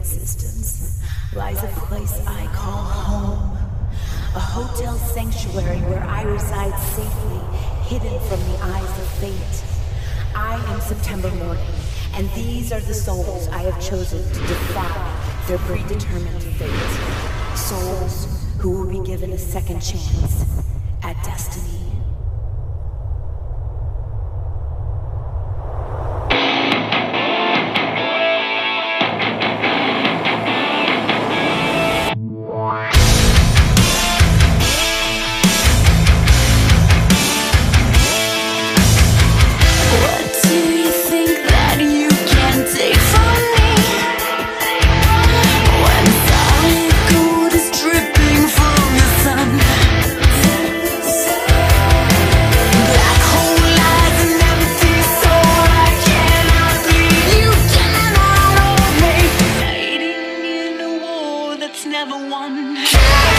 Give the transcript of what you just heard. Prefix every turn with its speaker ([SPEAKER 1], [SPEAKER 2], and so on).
[SPEAKER 1] existence lies a place I call home. A hotel sanctuary where I reside safely, hidden from the eyes of fate. I am September morning, and these are the souls I have chosen to defy their predetermined fate. Souls who will be given a second chance never won.